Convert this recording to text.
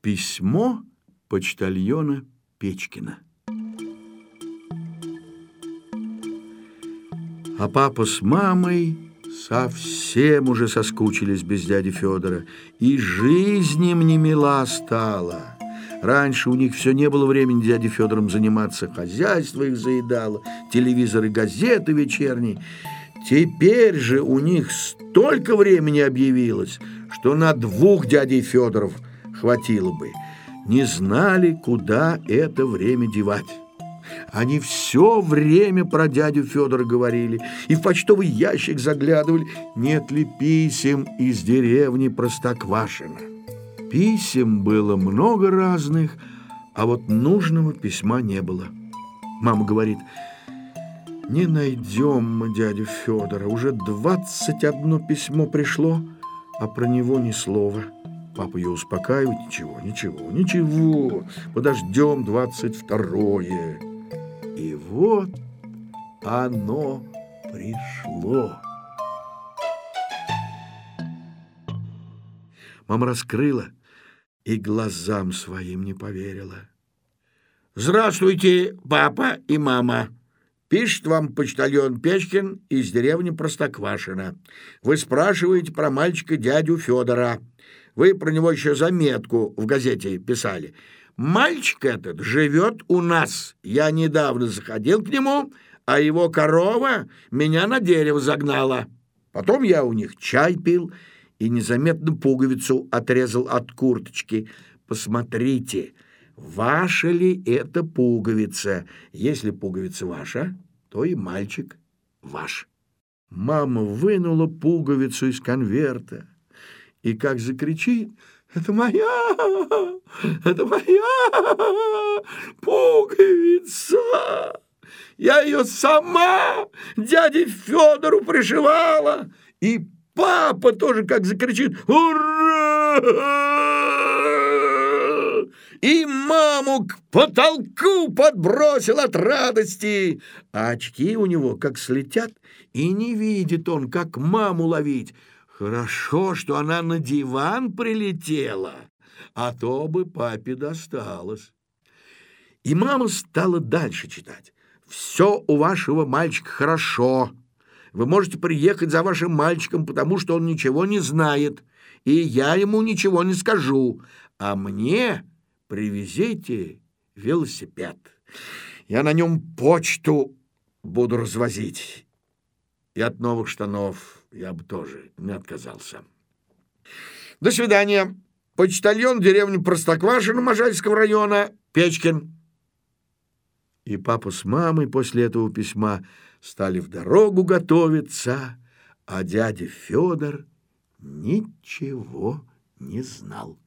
Письмо почтальона Печкина. А папа с мамой совсем уже соскучились без дяди Федора, и жизнь им не мила стала. Раньше у них все не было времени дяде Федором заниматься, хозяйство их заедало, телевизор и газеты вечерние. Теперь же у них столько времени объявилось, что на двух дядей Федоров хватило бы. Не знали, куда это время девать. Они все время про дядю Федора говорили и в почтовый ящик заглядывали, нет ли писем из деревни Простоквашино. Писем было много разных, а вот нужного письма не было. Мама говорит, не найдем мы дядю Федора, уже двадцать одно письмо пришло, а про него ни слова. Папа ее успокаивает, ничего, ничего, ничего, подождем двадцать второе. И вот оно пришло. Мама раскрыла и глазам своим не поверила. «Здравствуйте, папа и мама!» Пишет вам почтальон Печкин из деревни Простоквашино. Вы спрашиваете про мальчика дядю Федора. Вы про него еще заметку в газете писали. Мальчик этот живет у нас. Я недавно заходил к нему, а его корова меня на дерево загнала. Потом я у них чай пил и незаметно пуговицу отрезал от курточки. Посмотрите, ваша ли это пуговица? Если пуговица ваша, то и мальчик ваш. Мама вынула пуговицу из конверта и как закричит «Это моя! Это моя пуговица! Я ее сама дяде Федору пришивала!» И папа тоже как закричит «Ура!» И маму к потолку подбросил от радости. А очки у него как слетят, и не видит он, как маму ловить. Хорошо, что она на диван прилетела, а то бы папе досталось. И мама стала дальше читать. «Все у вашего мальчика хорошо. Вы можете приехать за вашим мальчиком, потому что он ничего не знает, и я ему ничего не скажу. А мне привезите велосипед. Я на нем почту буду развозить. И от новых штанов я бы тоже не отказался. До свидания. Почтальон деревни Простоквашино Можайского района Печкин. И папа с мамой после этого письма стали в дорогу готовиться, а дядя Федор ничего не знал.